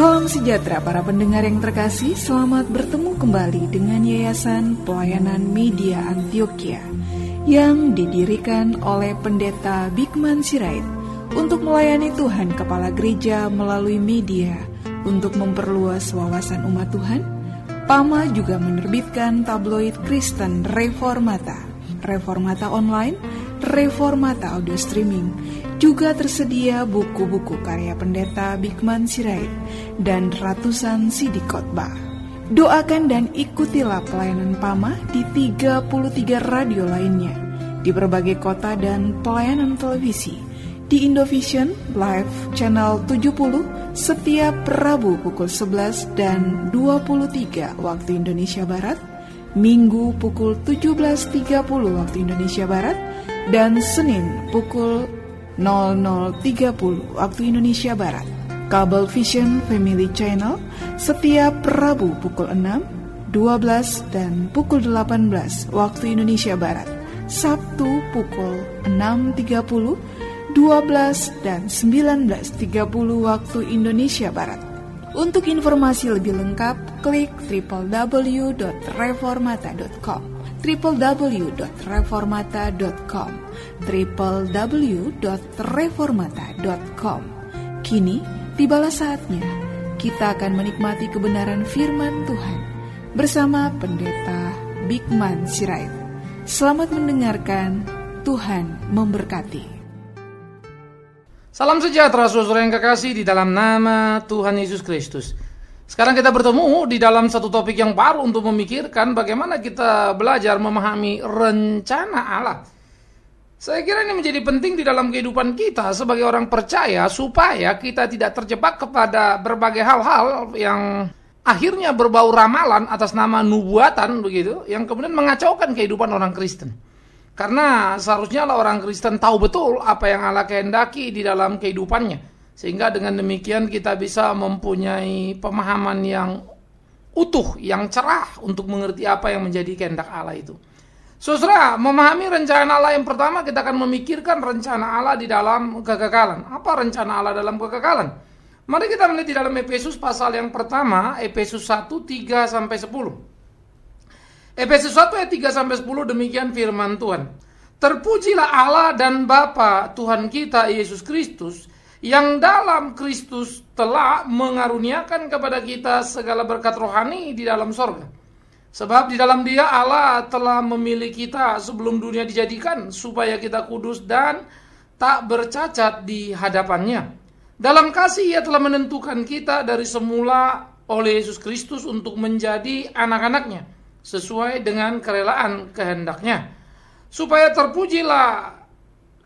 Salam sejahtera para pendengar yang terkasih, selamat bertemu kembali dengan Yayasan Pelayanan Media Antioquia yang didirikan oleh Pendeta Bigman Sirait untuk melayani Tuhan Kepala Gereja melalui media untuk memperluas wawasan umat Tuhan. PAMA juga menerbitkan tabloid Kristen Reformata, Reformata Online, Reformata Audio Streaming, juga tersedia buku-buku karya pendeta Bigman Sirait dan ratusan CD khotbah. Doakan dan ikutilah pelayanan PAMA di 33 radio lainnya, di berbagai kota dan pelayanan televisi, di Indovision Live Channel 70 setiap Rabu pukul 11 dan 23 waktu Indonesia Barat, Minggu pukul 17.30 waktu Indonesia Barat, dan Senin pukul 00.30 waktu Indonesia Barat. Kabel Vision Family Channel setiap Rabu pukul 6, 12 dan pukul 18 waktu Indonesia Barat. Sabtu pukul 6.30, 12 dan 19.30 waktu Indonesia Barat. Untuk informasi lebih lengkap, klik www.reformata.com www.reformata.com www.reformata.com Kini tibalah saatnya kita akan menikmati kebenaran firman Tuhan bersama Pendeta Bigman Sirait. Selamat mendengarkan, Tuhan memberkati. Salam sejahtera saudara yang kekasih di dalam nama Tuhan Yesus Kristus. Sekarang kita bertemu di dalam satu topik yang baru untuk memikirkan bagaimana kita belajar memahami rencana Allah. Saya kira ini menjadi penting di dalam kehidupan kita sebagai orang percaya supaya kita tidak terjebak kepada berbagai hal-hal yang akhirnya berbau ramalan atas nama nubuatan begitu yang kemudian mengacaukan kehidupan orang Kristen. Karena seharusnya lah orang Kristen tahu betul apa yang Allah kehendaki di dalam kehidupannya. Sehingga dengan demikian kita bisa mempunyai pemahaman yang utuh, yang cerah untuk mengerti apa yang menjadi kehendak Allah itu. Saudara, memahami rencana Allah yang pertama kita akan memikirkan rencana Allah di dalam kekekalan. Apa rencana Allah dalam kekekalan? Mari kita melihat di dalam Efesus pasal yang pertama, Efesus 1 3 sampai 10. Efesus 1 ayat 3 sampai 10 demikian firman Tuhan. Terpujilah Allah dan Bapa Tuhan kita Yesus Kristus yang dalam Kristus telah mengaruniakan kepada kita segala berkat rohani di dalam sorga Sebab di dalam dia Allah telah memilih kita sebelum dunia dijadikan supaya kita kudus dan tak bercacat di hadapannya. Dalam kasih ia telah menentukan kita dari semula oleh Yesus Kristus untuk menjadi anak-anaknya sesuai dengan kerelaan kehendaknya. Supaya terpujilah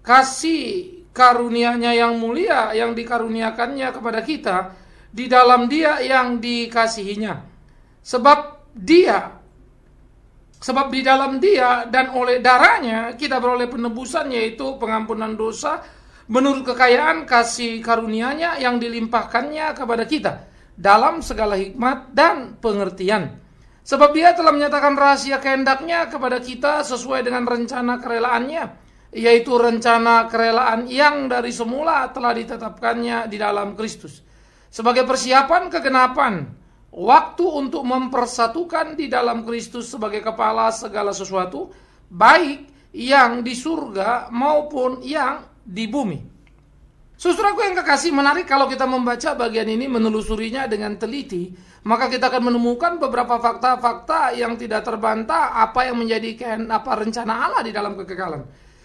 kasih karunia-Nya yang mulia yang dikaruniakannya kepada kita di dalam dia yang dikasihinya. Sebab dia sebab di dalam dia dan oleh darahnya kita beroleh penebusan yaitu pengampunan dosa menurut kekayaan kasih karunia-Nya yang dilimpahkannya kepada kita dalam segala hikmat dan pengertian. Sebab dia telah menyatakan rahasia kehendaknya kepada kita sesuai dengan rencana kerelaannya, yaitu rencana kerelaan yang dari semula telah ditetapkannya di dalam Kristus. Sebagai persiapan kegenapan waktu untuk mempersatukan di dalam Kristus sebagai kepala segala sesuatu, baik yang di surga maupun yang di bumi. Saudaraku yang kekasih menarik kalau kita membaca bagian ini menelusurinya dengan teliti, maka kita akan menemukan beberapa fakta-fakta yang tidak terbantah apa yang menjadi apa rencana Allah di dalam kekekalan.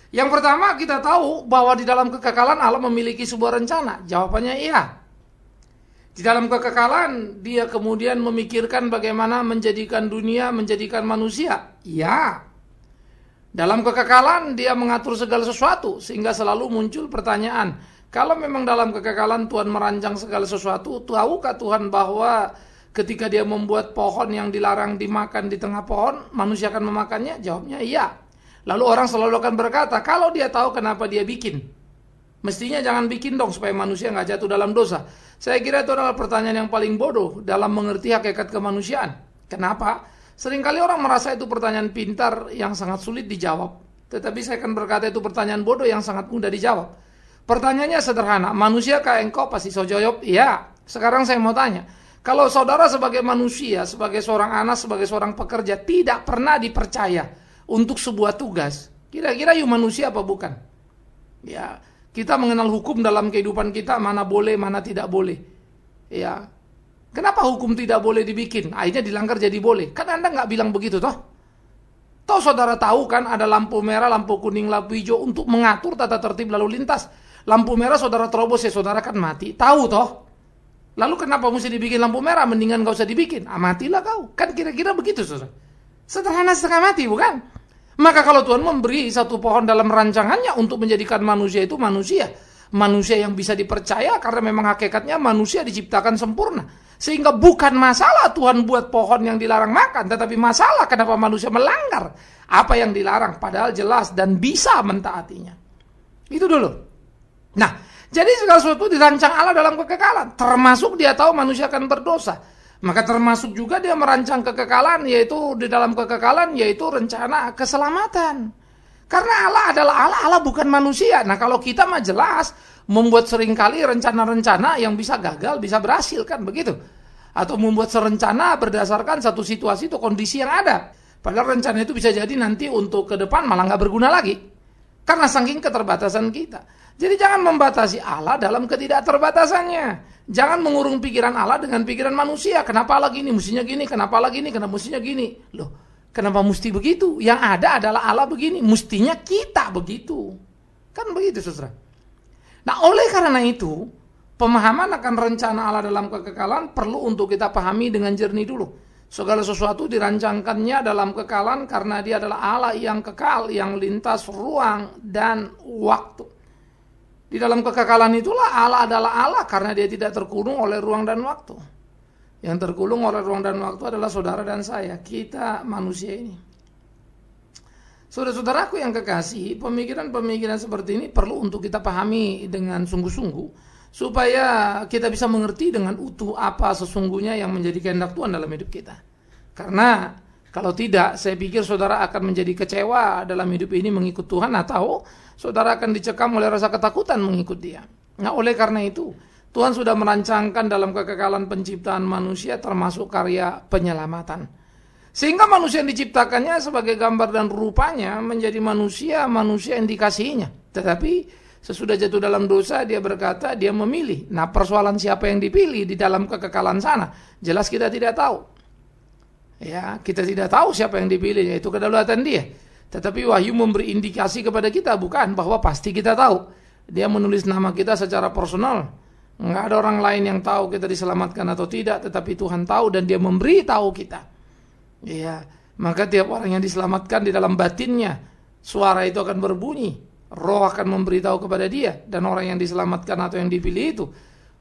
Yang pertama kita tahu bahwa di dalam kekekalan Allah memiliki sebuah rencana. Jawabannya iya. Di dalam kekekalan, dia kemudian memikirkan bagaimana menjadikan dunia, menjadikan manusia. Ya. Dalam kekekalan, dia mengatur segala sesuatu, sehingga selalu muncul pertanyaan, kalau memang dalam kekekalan Tuhan merancang segala sesuatu, tahukah Tuhan bahwa ketika dia membuat pohon yang dilarang dimakan di tengah pohon, manusia akan memakannya? Jawabnya iya. Lalu orang selalu akan berkata, kalau dia tahu kenapa dia bikin, mestinya jangan bikin dong supaya manusia nggak jatuh dalam dosa. Saya kira itu adalah pertanyaan yang paling bodoh dalam mengerti hakikat kemanusiaan. Kenapa? Seringkali orang merasa itu pertanyaan pintar yang sangat sulit dijawab. Tetapi saya akan berkata itu pertanyaan bodoh yang sangat mudah dijawab. Pertanyaannya sederhana, manusiakah engkau pasti jawab, iya. Sekarang saya mau tanya, kalau saudara sebagai manusia, sebagai seorang anak, sebagai seorang pekerja tidak pernah dipercaya untuk sebuah tugas, kira-kira you manusia apa bukan? Ya, kita mengenal hukum dalam kehidupan kita mana boleh, mana tidak boleh. Ya, kenapa hukum tidak boleh dibikin? Akhirnya dilanggar jadi boleh. Kan Anda nggak bilang begitu toh? Toh saudara tahu kan ada lampu merah, lampu kuning, lampu hijau untuk mengatur tata tertib lalu lintas. Lampu merah saudara terobos ya saudara kan mati. Tahu toh? Lalu kenapa mesti dibikin lampu merah? Mendingan gak usah dibikin. Ah, matilah kau. Kan kira-kira begitu saudara. Sederhana setengah mati bukan? Maka kalau Tuhan memberi satu pohon dalam rancangannya untuk menjadikan manusia itu manusia. Manusia yang bisa dipercaya karena memang hakikatnya manusia diciptakan sempurna. Sehingga bukan masalah Tuhan buat pohon yang dilarang makan. Tetapi masalah kenapa manusia melanggar apa yang dilarang. Padahal jelas dan bisa mentaatinya. Itu dulu. Nah, jadi segala sesuatu dirancang Allah dalam kekekalan. Termasuk dia tahu manusia akan berdosa. Maka termasuk juga dia merancang kekekalan yaitu di dalam kekekalan yaitu rencana keselamatan. Karena Allah adalah Allah, Allah bukan manusia. Nah kalau kita mah jelas membuat sering kali rencana-rencana yang bisa gagal, bisa berhasil kan begitu. Atau membuat serencana berdasarkan satu situasi atau kondisi yang ada. Padahal rencana itu bisa jadi nanti untuk ke depan malah nggak berguna lagi. Karena saking keterbatasan kita. Jadi jangan membatasi Allah dalam ketidakterbatasannya. Jangan mengurung pikiran Allah dengan pikiran manusia. Kenapa lagi ini? Mestinya gini. Kenapa lagi ini? Kenapa mestinya gini? Loh, kenapa mesti begitu? Yang ada adalah Allah begini. Mestinya kita begitu. Kan begitu, saudara. Nah, oleh karena itu, pemahaman akan rencana Allah dalam kekekalan perlu untuk kita pahami dengan jernih dulu. Segala sesuatu dirancangkannya dalam kekalan karena dia adalah Allah yang kekal, yang lintas ruang dan waktu. Di dalam kekekalan itulah Allah adalah Allah karena dia tidak terkurung oleh ruang dan waktu. Yang terkurung oleh ruang dan waktu adalah saudara dan saya, kita manusia ini. Saudara-saudaraku yang kekasih, pemikiran-pemikiran seperti ini perlu untuk kita pahami dengan sungguh-sungguh supaya kita bisa mengerti dengan utuh apa sesungguhnya yang menjadi kehendak Tuhan dalam hidup kita. Karena kalau tidak, saya pikir saudara akan menjadi kecewa dalam hidup ini mengikut Tuhan atau saudara akan dicekam oleh rasa ketakutan mengikut dia. Nah, oleh karena itu, Tuhan sudah merancangkan dalam kekekalan penciptaan manusia termasuk karya penyelamatan. Sehingga manusia yang diciptakannya sebagai gambar dan rupanya menjadi manusia, manusia yang dikasihinya. Tetapi sesudah jatuh dalam dosa dia berkata dia memilih. Nah persoalan siapa yang dipilih di dalam kekekalan sana jelas kita tidak tahu. Ya, kita tidak tahu siapa yang dipilih, yaitu kedaulatan dia. Tetapi wahyu memberi indikasi kepada kita, bukan bahwa pasti kita tahu. Dia menulis nama kita secara personal. Enggak ada orang lain yang tahu kita diselamatkan atau tidak, tetapi Tuhan tahu dan dia memberi tahu kita. Ya, maka tiap orang yang diselamatkan di dalam batinnya, suara itu akan berbunyi. Roh akan memberitahu kepada dia dan orang yang diselamatkan atau yang dipilih itu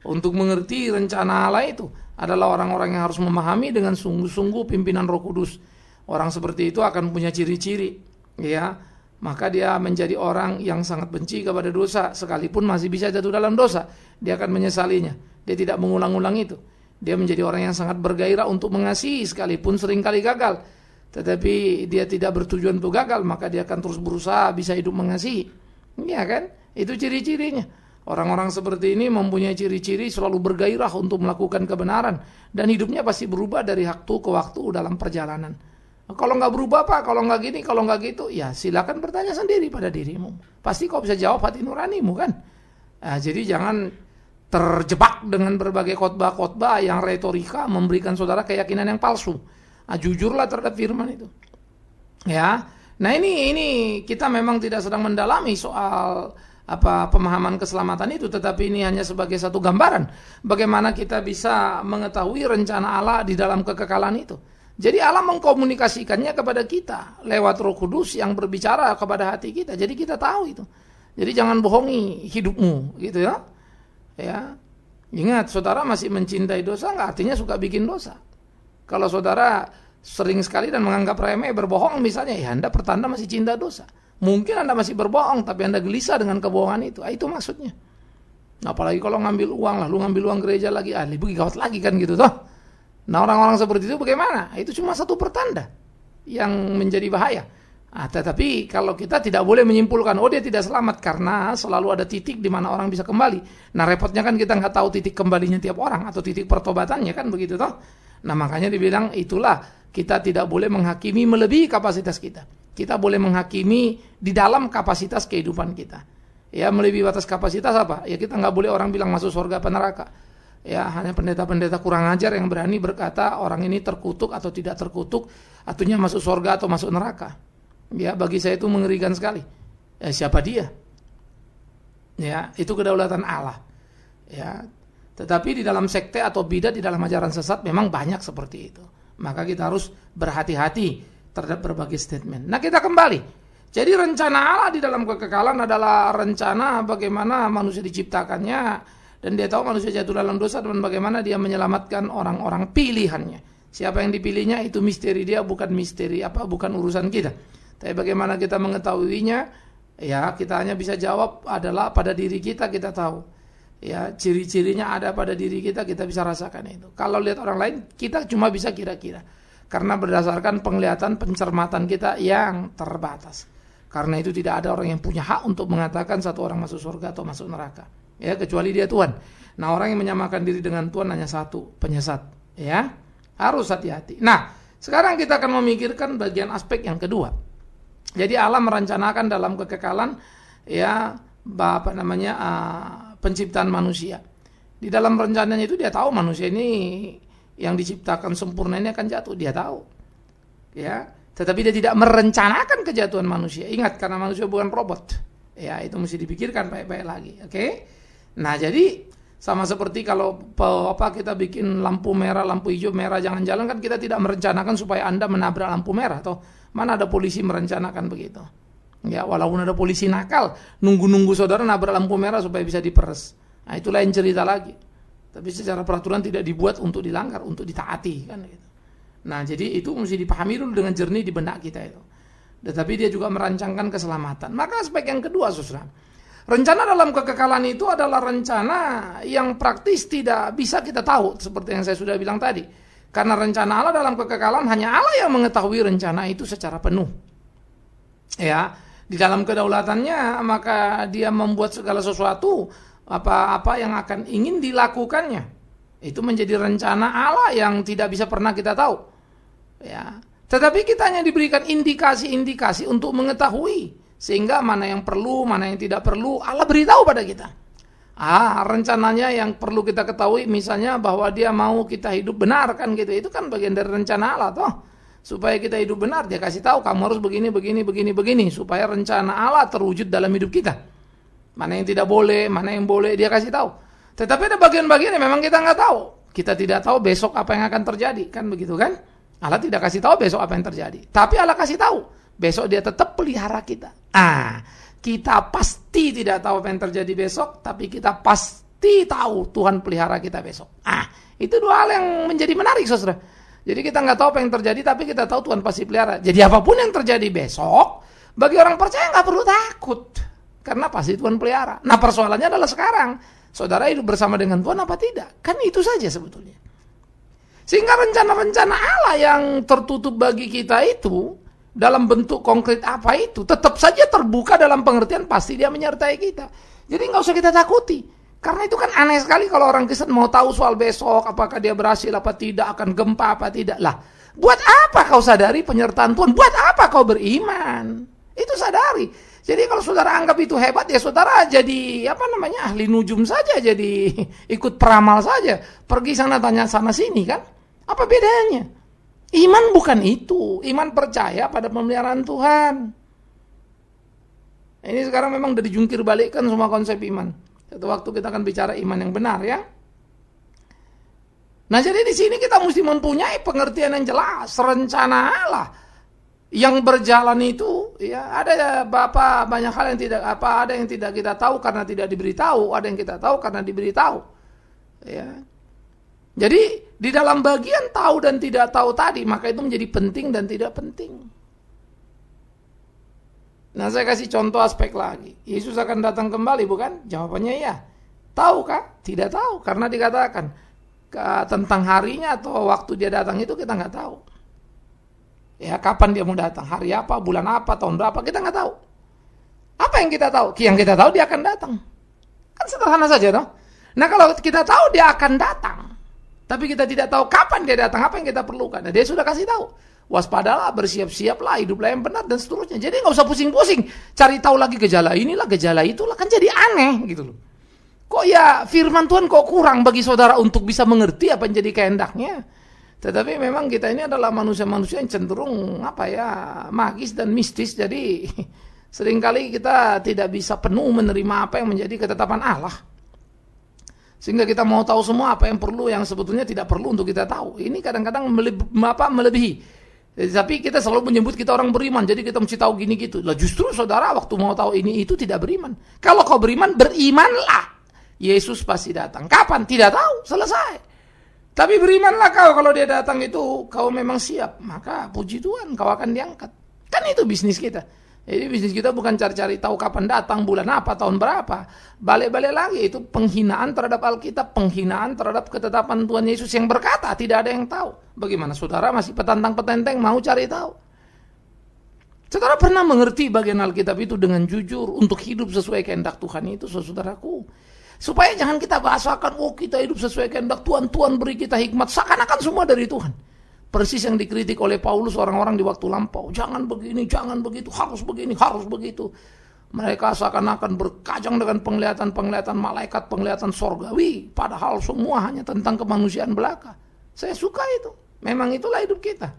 untuk mengerti rencana Allah itu adalah orang-orang yang harus memahami dengan sungguh-sungguh pimpinan Roh Kudus. Orang seperti itu akan punya ciri-ciri, ya. Maka dia menjadi orang yang sangat benci kepada dosa, sekalipun masih bisa jatuh dalam dosa, dia akan menyesalinya. Dia tidak mengulang-ulang itu. Dia menjadi orang yang sangat bergairah untuk mengasihi, sekalipun sering kali gagal. Tetapi dia tidak bertujuan untuk gagal, maka dia akan terus berusaha bisa hidup mengasihi. Iya kan? Itu ciri-cirinya. Orang-orang seperti ini mempunyai ciri-ciri selalu bergairah untuk melakukan kebenaran dan hidupnya pasti berubah dari waktu ke waktu dalam perjalanan. Kalau nggak berubah pak, kalau nggak gini, kalau nggak gitu, ya silakan bertanya sendiri pada dirimu. Pasti kau bisa jawab hati nuranimu kan. Nah, jadi jangan terjebak dengan berbagai khotbah-khotbah yang retorika memberikan saudara keyakinan yang palsu. Nah, jujurlah terhadap firman itu. Ya, nah ini ini kita memang tidak sedang mendalami soal apa pemahaman keselamatan itu tetapi ini hanya sebagai satu gambaran bagaimana kita bisa mengetahui rencana Allah di dalam kekekalan itu. Jadi Allah mengkomunikasikannya kepada kita lewat Roh Kudus yang berbicara kepada hati kita. Jadi kita tahu itu. Jadi jangan bohongi hidupmu gitu ya. Ya. Ingat, saudara masih mencintai dosa nggak artinya suka bikin dosa. Kalau saudara sering sekali dan menganggap remeh berbohong misalnya, ya Anda pertanda masih cinta dosa. Mungkin Anda masih berbohong, tapi Anda gelisah dengan kebohongan itu. Ah, itu maksudnya. Nah, apalagi kalau ngambil uang lah, lu ngambil uang gereja lagi, ah, lebih gawat lagi kan gitu toh. Nah, orang-orang seperti itu bagaimana? Itu cuma satu pertanda yang menjadi bahaya. Nah, tetapi kalau kita tidak boleh menyimpulkan, oh dia tidak selamat karena selalu ada titik di mana orang bisa kembali. Nah repotnya kan kita nggak tahu titik kembalinya tiap orang atau titik pertobatannya kan begitu toh. Nah makanya dibilang itulah kita tidak boleh menghakimi melebihi kapasitas kita. Kita boleh menghakimi di dalam kapasitas kehidupan kita. Ya melebihi batas kapasitas apa? Ya kita nggak boleh orang bilang masuk surga apa neraka. Ya hanya pendeta-pendeta kurang ajar yang berani berkata orang ini terkutuk atau tidak terkutuk, artinya masuk surga atau masuk neraka. Ya, bagi saya itu mengerikan sekali. Ya, siapa dia? Ya, itu kedaulatan Allah. Ya. Tetapi di dalam sekte atau bidat di dalam ajaran sesat memang banyak seperti itu. Maka kita harus berhati-hati terhadap berbagai statement. Nah, kita kembali. Jadi rencana Allah di dalam kekekalan adalah rencana bagaimana manusia diciptakannya dan dia tahu manusia jatuh dalam dosa dan bagaimana dia menyelamatkan orang-orang pilihannya. Siapa yang dipilihnya itu misteri dia bukan misteri apa bukan urusan kita. Tapi bagaimana kita mengetahuinya? Ya, kita hanya bisa jawab adalah pada diri kita kita tahu. Ya, ciri-cirinya ada pada diri kita, kita bisa rasakan itu. Kalau lihat orang lain, kita cuma bisa kira-kira. Karena berdasarkan penglihatan, pencermatan kita yang terbatas. Karena itu tidak ada orang yang punya hak untuk mengatakan satu orang masuk surga atau masuk neraka. Ya, kecuali dia Tuhan. Nah, orang yang menyamakan diri dengan Tuhan hanya satu, penyesat. Ya, harus hati-hati. Nah, sekarang kita akan memikirkan bagian aspek yang kedua jadi Allah merencanakan dalam kekekalan ya apa namanya uh, penciptaan manusia. Di dalam rencananya itu dia tahu manusia ini yang diciptakan sempurna ini akan jatuh, dia tahu. Ya, tetapi dia tidak merencanakan kejatuhan manusia. Ingat karena manusia bukan robot. Ya, itu mesti dipikirkan baik-baik lagi. Oke. Okay? Nah, jadi sama seperti kalau apa kita bikin lampu merah, lampu hijau, merah jangan jalan kan kita tidak merencanakan supaya Anda menabrak lampu merah atau Mana ada polisi merencanakan begitu? Ya, walaupun ada polisi nakal, nunggu-nunggu saudara nabrak lampu merah supaya bisa diperes. Nah, itu lain cerita lagi. Tapi secara peraturan tidak dibuat untuk dilanggar, untuk ditaati kan gitu. Nah, jadi itu mesti dipahami dulu dengan jernih di benak kita itu. Tetapi dia juga merancangkan keselamatan. Maka aspek yang kedua, Saudara. Rencana dalam kekekalan itu adalah rencana yang praktis tidak bisa kita tahu seperti yang saya sudah bilang tadi. Karena rencana Allah dalam kekekalan hanya Allah yang mengetahui rencana itu secara penuh. Ya, di dalam kedaulatannya maka dia membuat segala sesuatu apa-apa yang akan ingin dilakukannya. Itu menjadi rencana Allah yang tidak bisa pernah kita tahu. Ya. Tetapi kita hanya diberikan indikasi-indikasi untuk mengetahui sehingga mana yang perlu, mana yang tidak perlu Allah beritahu pada kita. Ah, rencananya yang perlu kita ketahui misalnya bahwa dia mau kita hidup benar kan gitu. Itu kan bagian dari rencana Allah toh. Supaya kita hidup benar dia kasih tahu kamu harus begini begini begini begini supaya rencana Allah terwujud dalam hidup kita. Mana yang tidak boleh, mana yang boleh dia kasih tahu. Tetapi ada bagian-bagian yang memang kita nggak tahu. Kita tidak tahu besok apa yang akan terjadi kan begitu kan? Allah tidak kasih tahu besok apa yang terjadi. Tapi Allah kasih tahu besok dia tetap pelihara kita. Ah, kita pasti tidak tahu apa yang terjadi besok, tapi kita pasti tahu Tuhan pelihara kita besok. Ah, itu dua hal yang menjadi menarik, saudara. Jadi kita nggak tahu apa yang terjadi, tapi kita tahu Tuhan pasti pelihara. Jadi apa pun yang terjadi besok, bagi orang percaya nggak perlu takut, karena pasti Tuhan pelihara. Nah persoalannya adalah sekarang, saudara hidup bersama dengan Tuhan apa tidak? Kan itu saja sebetulnya. Sehingga rencana-rencana Allah yang tertutup bagi kita itu dalam bentuk konkret apa itu tetap saja terbuka dalam pengertian pasti dia menyertai kita. Jadi nggak usah kita takuti. Karena itu kan aneh sekali kalau orang Kristen mau tahu soal besok, apakah dia berhasil apa tidak, akan gempa apa tidak. Lah, buat apa kau sadari penyertaan Tuhan? Buat apa kau beriman? Itu sadari. Jadi kalau saudara anggap itu hebat ya saudara jadi apa namanya ahli nujum saja, jadi ikut peramal saja, pergi sana tanya sana sini kan? Apa bedanya? Iman bukan itu. Iman percaya pada pemeliharaan Tuhan. Ini sekarang memang dari jungkir balikkan semua konsep iman. Satu waktu kita akan bicara iman yang benar ya. Nah jadi di sini kita mesti mempunyai pengertian yang jelas, rencana Allah yang berjalan itu ya ada bapak banyak hal yang tidak apa ada yang tidak kita tahu karena tidak diberitahu, ada yang kita tahu karena diberitahu. Ya. Jadi di dalam bagian tahu dan tidak tahu tadi, maka itu menjadi penting dan tidak penting. Nah saya kasih contoh aspek lagi. Yesus akan datang kembali bukan? Jawabannya iya. Tahu kah? Tidak tahu karena dikatakan tentang harinya atau waktu dia datang itu kita nggak tahu. Ya, kapan dia mau datang? Hari apa, bulan apa, tahun berapa? Kita nggak tahu. Apa yang kita tahu? Yang kita tahu dia akan datang. Kan sederhana saja, toh. Nah, kalau kita tahu dia akan datang, tapi kita tidak tahu kapan dia datang, apa yang kita perlukan. Nah, dia sudah kasih tahu. Waspadalah, bersiap-siaplah, hiduplah yang benar dan seterusnya. Jadi nggak usah pusing-pusing, cari tahu lagi gejala inilah, gejala itulah, kan jadi aneh gitu loh. Kok ya firman Tuhan kok kurang bagi saudara untuk bisa mengerti apa yang jadi kehendaknya? Tetapi memang kita ini adalah manusia-manusia yang cenderung apa ya magis dan mistis. Jadi sering kali kita tidak bisa penuh menerima apa yang menjadi ketetapan Allah. Sehingga kita mau tahu semua apa yang perlu yang sebetulnya tidak perlu untuk kita tahu. Ini kadang-kadang apa melebihi. Tapi kita selalu menyebut kita orang beriman, jadi kita mesti tahu gini gitu. Lah justru saudara waktu mau tahu ini itu tidak beriman. Kalau kau beriman, berimanlah. Yesus pasti datang. Kapan? Tidak tahu. Selesai. Tapi berimanlah kau kalau dia datang itu kau memang siap. Maka puji Tuhan kau akan diangkat. Kan itu bisnis kita. Jadi bisnis kita bukan cari-cari tahu kapan datang, bulan apa, tahun berapa. Balik-balik lagi itu penghinaan terhadap Alkitab, penghinaan terhadap ketetapan Tuhan Yesus yang berkata tidak ada yang tahu. Bagaimana saudara masih petantang-petenteng mau cari tahu? Saudara pernah mengerti bagian Alkitab itu dengan jujur untuk hidup sesuai kehendak Tuhan itu, saudaraku. Supaya jangan kita bahasakan, oh kita hidup sesuai kehendak Tuhan, Tuhan beri kita hikmat, seakan-akan semua dari Tuhan. Persis yang dikritik oleh Paulus orang-orang di waktu lampau. Jangan begini, jangan begitu, harus begini, harus begitu. Mereka seakan-akan berkajang dengan penglihatan-penglihatan malaikat, penglihatan sorgawi. Padahal semua hanya tentang kemanusiaan belaka. Saya suka itu. Memang itulah hidup kita.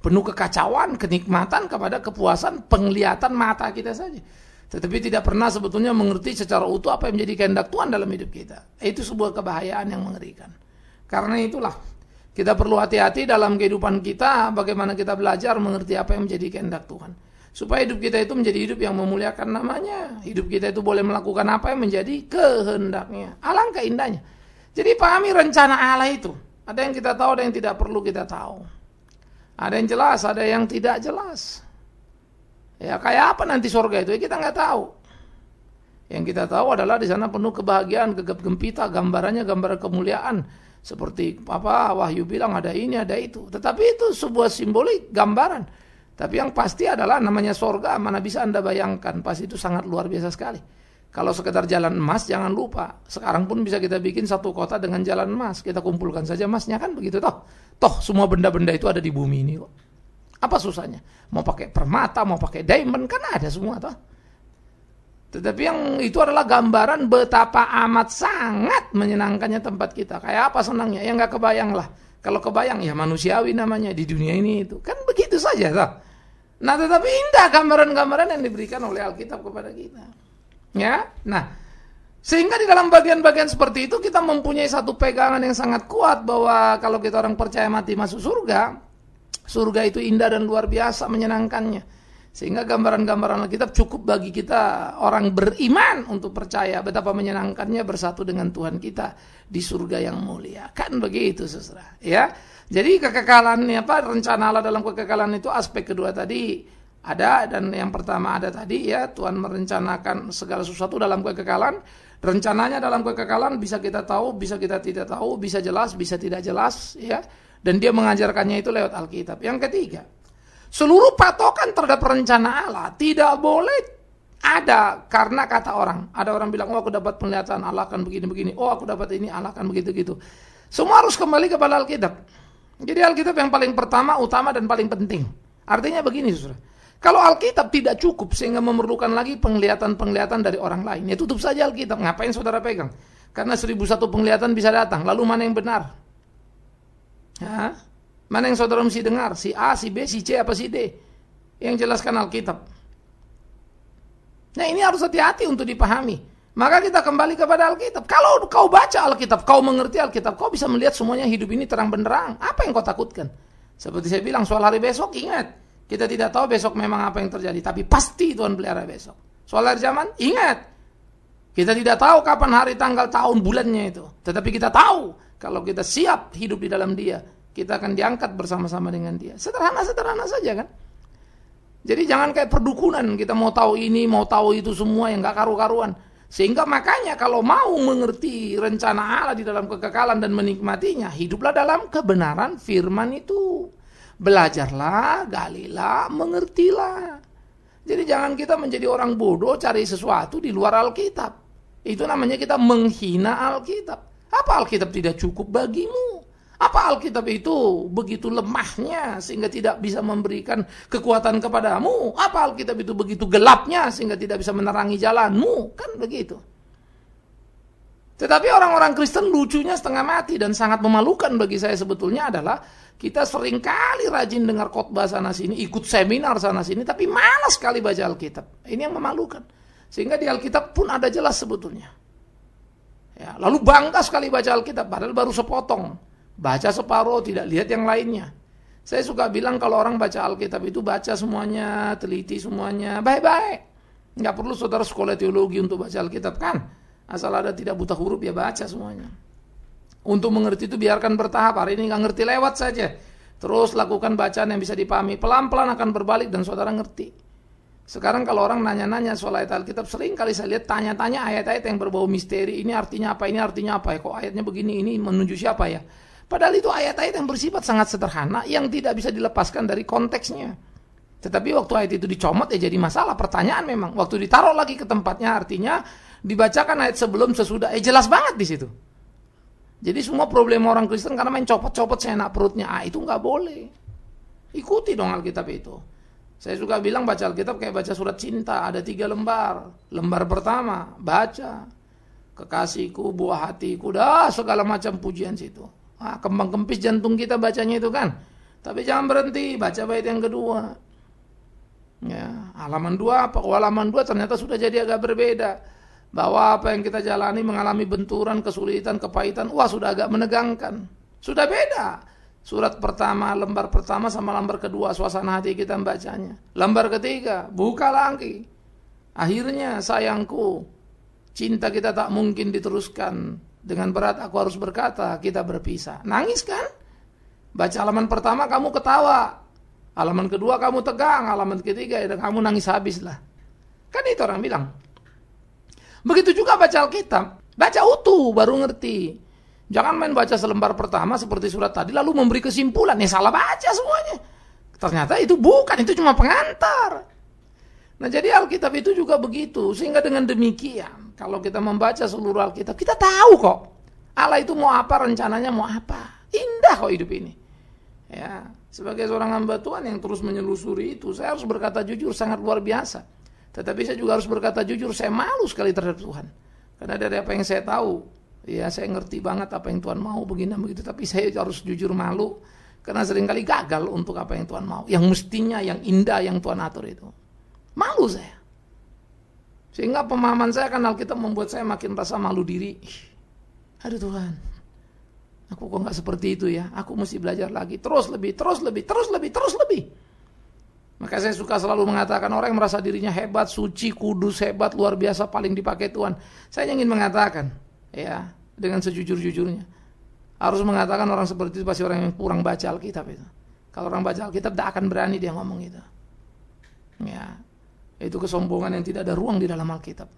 Penuh kekacauan, kenikmatan kepada kepuasan penglihatan mata kita saja. Tetapi tidak pernah sebetulnya mengerti secara utuh apa yang menjadi kehendak Tuhan dalam hidup kita. Itu sebuah kebahayaan yang mengerikan. Karena itulah kita perlu hati-hati dalam kehidupan kita bagaimana kita belajar mengerti apa yang menjadi kehendak Tuhan. Supaya hidup kita itu menjadi hidup yang memuliakan namanya. Hidup kita itu boleh melakukan apa yang menjadi kehendaknya. Alangkah indahnya. Jadi pahami rencana Allah itu. Ada yang kita tahu, ada yang tidak perlu kita tahu. Ada yang jelas, ada yang tidak jelas. Ya kayak apa nanti surga itu? Ya, kita nggak tahu. Yang kita tahu adalah di sana penuh kebahagiaan, gegap gempita, gambarannya gambar kemuliaan. Seperti apa Wahyu bilang ada ini, ada itu. Tetapi itu sebuah simbolik, gambaran. Tapi yang pasti adalah namanya surga, mana bisa Anda bayangkan. Pasti itu sangat luar biasa sekali. Kalau sekedar jalan emas, jangan lupa. Sekarang pun bisa kita bikin satu kota dengan jalan emas. Kita kumpulkan saja emasnya kan begitu toh. Toh semua benda-benda itu ada di bumi ini kok. Apa susahnya? Mau pakai permata, mau pakai diamond, kan ada semua toh. Tetapi yang itu adalah gambaran betapa amat sangat menyenangkannya tempat kita. Kayak apa senangnya? Ya nggak kebayang lah. Kalau kebayang ya manusiawi namanya di dunia ini itu. Kan begitu saja toh. Nah tetapi indah gambaran-gambaran yang diberikan oleh Alkitab kepada kita. Ya, nah sehingga di dalam bagian-bagian seperti itu kita mempunyai satu pegangan yang sangat kuat bahwa kalau kita orang percaya mati masuk surga, Surga itu indah dan luar biasa menyenangkannya. Sehingga gambaran-gambaran Alkitab cukup bagi kita orang beriman untuk percaya betapa menyenangkannya bersatu dengan Tuhan kita di surga yang mulia. Kan begitu saudara, ya. Jadi kekekalan apa rencana Allah dalam kekekalan itu aspek kedua tadi ada dan yang pertama ada tadi ya Tuhan merencanakan segala sesuatu dalam kekekalan. Rencananya dalam kekekalan bisa kita tahu, bisa kita tidak tahu, bisa jelas, bisa tidak jelas ya. Dan dia mengajarkannya itu lewat Alkitab. Yang ketiga, seluruh patokan terhadap rencana Allah tidak boleh ada karena kata orang. Ada orang bilang, oh aku dapat penglihatan Allah akan begini-begini. Oh aku dapat ini Allah akan begitu-gitu. Semua harus kembali kepada Alkitab. Jadi Alkitab yang paling pertama, utama, dan paling penting. Artinya begini, saudara. Kalau Alkitab tidak cukup sehingga memerlukan lagi penglihatan-penglihatan dari orang lain, ya tutup saja Alkitab. Ngapain saudara pegang? Karena seribu satu penglihatan bisa datang. Lalu mana yang benar? Ya. Mana yang saudara mesti dengar? Si A, si B, si C, apa si D? Yang jelaskan Alkitab. Nah ini harus hati-hati untuk dipahami. Maka kita kembali kepada Alkitab. Kalau kau baca Alkitab, kau mengerti Alkitab, kau bisa melihat semuanya hidup ini terang benderang. Apa yang kau takutkan? Seperti saya bilang soal hari besok, ingat. Kita tidak tahu besok memang apa yang terjadi. Tapi pasti Tuhan pelihara besok. Soal hari zaman, ingat. Kita tidak tahu kapan hari, tanggal, tahun, bulannya itu. Tetapi kita tahu kalau kita siap hidup di dalam dia, kita akan diangkat bersama-sama dengan dia. Sederhana-sederhana saja kan. Jadi jangan kayak perdukunan, kita mau tahu ini, mau tahu itu semua yang gak karu-karuan. Sehingga makanya kalau mau mengerti rencana Allah di dalam kekekalan dan menikmatinya, hiduplah dalam kebenaran firman itu. Belajarlah, galilah, mengertilah. Jadi jangan kita menjadi orang bodoh cari sesuatu di luar Alkitab. Itu namanya kita menghina Alkitab. Apa Alkitab tidak cukup bagimu? Apa Alkitab itu begitu lemahnya sehingga tidak bisa memberikan kekuatan kepadamu? Apa Alkitab itu begitu gelapnya sehingga tidak bisa menerangi jalanmu? Kan begitu. Tetapi orang-orang Kristen lucunya setengah mati dan sangat memalukan bagi saya sebetulnya adalah kita sering kali rajin dengar khotbah sana sini, ikut seminar sana sini, tapi malas sekali baca Alkitab. Ini yang memalukan. Sehingga di Alkitab pun ada jelas sebetulnya. Ya, lalu bangga sekali baca Alkitab, padahal baru sepotong. Baca separuh, tidak lihat yang lainnya. Saya suka bilang kalau orang baca Alkitab itu baca semuanya, teliti semuanya, baik-baik. Nggak perlu saudara sekolah teologi untuk baca Alkitab kan. Asal ada tidak buta huruf ya baca semuanya. Untuk mengerti itu biarkan bertahap. Hari ini nggak ngerti lewat saja. Terus lakukan bacaan yang bisa dipahami. Pelan-pelan akan berbalik dan saudara ngerti. Sekarang kalau orang nanya-nanya soal ayat Alkitab, sering kali saya lihat tanya-tanya ayat-ayat yang berbau misteri. Ini artinya apa, ini artinya apa ya? Kok ayatnya begini, ini menuju siapa ya? Padahal itu ayat-ayat yang bersifat sangat sederhana yang tidak bisa dilepaskan dari konteksnya. Tetapi waktu ayat itu dicomot ya jadi masalah. Pertanyaan memang. Waktu ditaruh lagi ke tempatnya artinya dibacakan ayat sebelum sesudah. Eh jelas banget di situ. Jadi semua problem orang Kristen karena main copot-copot seenak perutnya. Ah itu nggak boleh. Ikuti dong Alkitab itu. Saya suka bilang baca Alkitab kayak baca surat cinta. Ada tiga lembar. Lembar pertama baca. Kekasihku, buah hatiku. Dah segala macam pujian situ. Ah, kembang kempis jantung kita bacanya itu kan. Tapi jangan berhenti, baca bait yang kedua. Ya, halaman dua apa? Oh, halaman dua ternyata sudah jadi agak berbeda. Bahwa apa yang kita jalani mengalami benturan, kesulitan, kepahitan, wah sudah agak menegangkan. Sudah beda. Surat pertama, lembar pertama sama lembar kedua, suasana hati kita membacanya. Lembar ketiga, buka lagi. Akhirnya sayangku, cinta kita tak mungkin diteruskan dengan berat aku harus berkata, kita berpisah. Nangis kan? Baca halaman pertama kamu ketawa. Halaman kedua kamu tegang, halaman ketiga ya kamu nangis habis lah. Kan itu orang bilang. Begitu juga baca Alkitab. Baca utuh baru ngerti. Jangan main baca selembar pertama seperti surat tadi lalu memberi kesimpulan. Ya salah baca semuanya. Ternyata itu bukan, itu cuma pengantar. Nah jadi Alkitab itu juga begitu. Sehingga dengan demikian, kalau kita membaca seluruh Alkitab, kita tahu kok. Allah itu mau apa, rencananya mau apa. Indah kok hidup ini. Ya, sebagai seorang hamba Tuhan yang terus menyelusuri itu, saya harus berkata jujur, sangat luar biasa. Tetapi saya juga harus berkata jujur, saya malu sekali terhadap Tuhan. Karena dari apa yang saya tahu, ya saya ngerti banget apa yang Tuhan mau, begini begitu. Tapi saya harus jujur malu, karena sering kali gagal untuk apa yang Tuhan mau. Yang mestinya, yang indah yang Tuhan atur itu. Malu saya. Sehingga pemahaman saya kan Alkitab membuat saya makin rasa malu diri. Aduh Tuhan, aku kok nggak seperti itu ya. Aku mesti belajar lagi. Terus lebih, terus lebih, terus lebih, terus lebih. Maka saya suka selalu mengatakan orang yang merasa dirinya hebat, suci, kudus, hebat, luar biasa, paling dipakai Tuhan. Saya ingin mengatakan, ya, dengan sejujur-jujurnya. Harus mengatakan orang seperti itu pasti orang yang kurang baca Alkitab itu. Kalau orang baca Alkitab tidak akan berani dia ngomong itu. Ya, itu kesombongan yang tidak ada ruang di dalam Alkitab.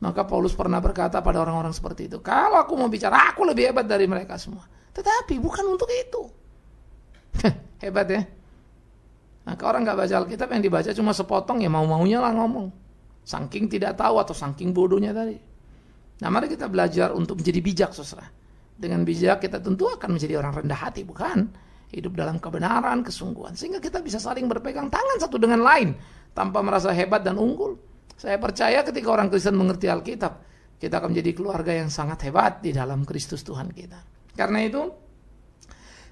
Maka Paulus pernah berkata pada orang-orang seperti itu, kalau aku mau bicara, aku lebih hebat dari mereka semua. Tetapi bukan untuk itu. hebat ya. Maka orang nggak baca Alkitab yang dibaca cuma sepotong ya mau-maunya lah ngomong. Saking tidak tahu atau saking bodohnya tadi. Nah mari kita belajar untuk menjadi bijak saudara. Dengan bijak kita tentu akan menjadi orang rendah hati bukan? hidup dalam kebenaran, kesungguhan. Sehingga kita bisa saling berpegang tangan satu dengan lain tanpa merasa hebat dan unggul. Saya percaya ketika orang Kristen mengerti Alkitab, kita akan menjadi keluarga yang sangat hebat di dalam Kristus Tuhan kita. Karena itu,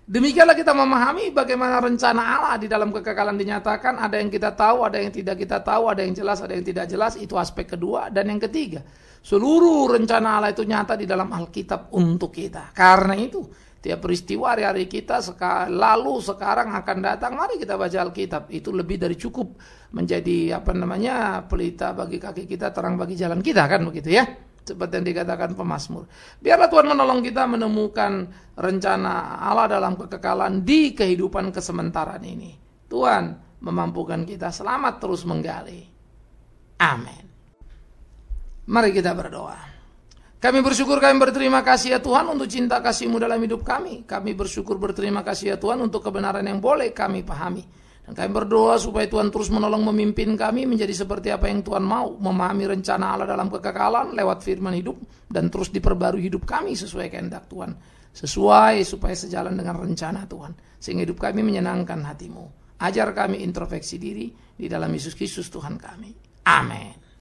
demikianlah kita memahami bagaimana rencana Allah di dalam kekekalan dinyatakan. Ada yang kita tahu, ada yang tidak kita tahu, ada yang jelas, ada yang tidak jelas. Itu aspek kedua. Dan yang ketiga, seluruh rencana Allah itu nyata di dalam Alkitab untuk kita. Karena itu, tiap peristiwa hari-hari kita lalu sekarang akan datang. Mari kita baca Alkitab. Itu lebih dari cukup menjadi apa namanya pelita bagi kaki kita terang bagi jalan kita kan begitu ya? Seperti yang dikatakan pemazmur biarlah Tuhan menolong kita menemukan rencana Allah dalam kekekalan di kehidupan kesementaraan ini. Tuhan memampukan kita selamat terus menggali. Amin mari kita berdoa Kami bersyukur kami berterima kasih ya Tuhan untuk cinta kasih-Mu dalam hidup kami. Kami bersyukur berterima kasih ya Tuhan untuk kebenaran yang boleh kami pahami. Dan kami berdoa supaya Tuhan terus menolong memimpin kami menjadi seperti apa yang Tuhan mau. Memahami rencana Allah dalam kekekalan lewat firman hidup. Dan terus diperbarui hidup kami sesuai kehendak Tuhan. Sesuai supaya sejalan dengan rencana Tuhan. Sehingga hidup kami menyenangkan hatimu. Ajar kami introspeksi diri di dalam Yesus Kristus Tuhan kami. Amin.